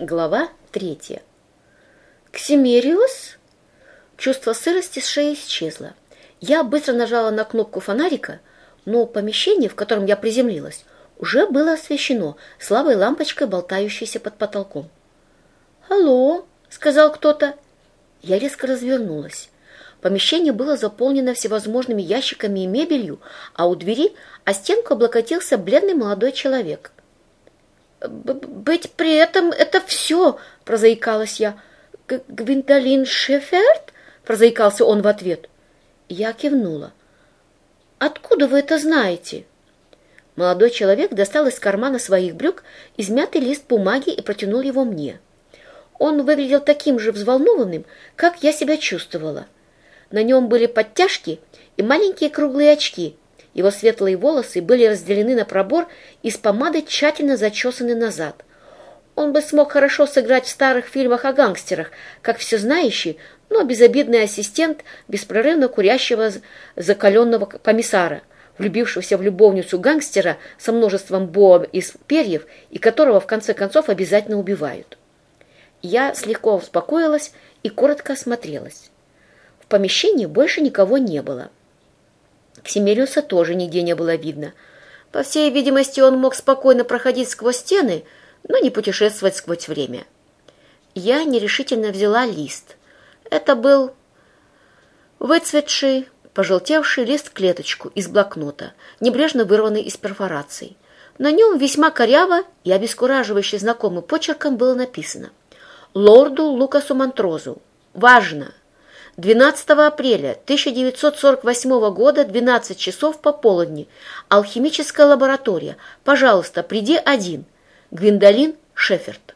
Глава третья. «Ксимериус?» Чувство сырости с шеи исчезло. Я быстро нажала на кнопку фонарика, но помещение, в котором я приземлилась, уже было освещено слабой лампочкой, болтающейся под потолком. «Алло!» — сказал кто-то. Я резко развернулась. Помещение было заполнено всевозможными ящиками и мебелью, а у двери о стенку облокотился бледный молодой человек. «Быть при этом это все!» — прозаикалась я. «Гвиндолин Шеферд?» — прозаикался он в ответ. Я кивнула. «Откуда вы это знаете?» Молодой человек достал из кармана своих брюк измятый лист бумаги и протянул его мне. Он выглядел таким же взволнованным, как я себя чувствовала. На нем были подтяжки и маленькие круглые очки. Его светлые волосы были разделены на пробор и с помадой тщательно зачесаны назад. Он бы смог хорошо сыграть в старых фильмах о гангстерах, как всезнающий, но безобидный ассистент беспрерывно курящего закаленного комиссара, влюбившегося в любовницу гангстера со множеством боа из перьев и которого в конце концов обязательно убивают. Я слегка успокоилась и коротко осмотрелась. В помещении больше никого не было. Ксимериуса тоже нигде не было видно. По всей видимости, он мог спокойно проходить сквозь стены, но не путешествовать сквозь время. Я нерешительно взяла лист. Это был выцветший, пожелтевший лист-клеточку из блокнота, небрежно вырванный из перфораций. На нем весьма коряво и обескураживающе знакомым почерком было написано лорду Лукасу Монтрозу. Важно! 12 апреля 1948 года, 12 часов пополудни. Алхимическая лаборатория. Пожалуйста, приди один. Гвиндолин Шеферд.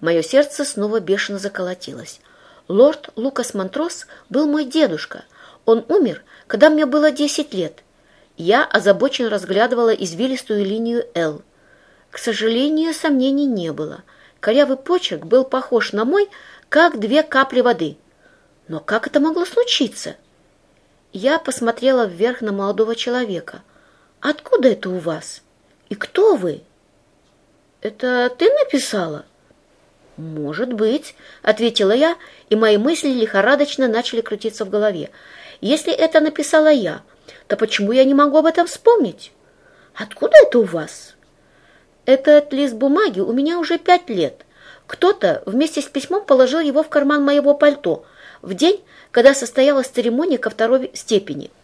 Мое сердце снова бешено заколотилось. Лорд Лукас Монтрос был мой дедушка. Он умер, когда мне было 10 лет. Я озабоченно разглядывала извилистую линию «Л». К сожалению, сомнений не было – Корявый почерк был похож на мой, как две капли воды. Но как это могло случиться? Я посмотрела вверх на молодого человека. «Откуда это у вас? И кто вы?» «Это ты написала?» «Может быть», — ответила я, и мои мысли лихорадочно начали крутиться в голове. «Если это написала я, то почему я не могу об этом вспомнить? Откуда это у вас?» Этот лист бумаги у меня уже пять лет. Кто-то вместе с письмом положил его в карман моего пальто в день, когда состоялась церемония ко второй степени –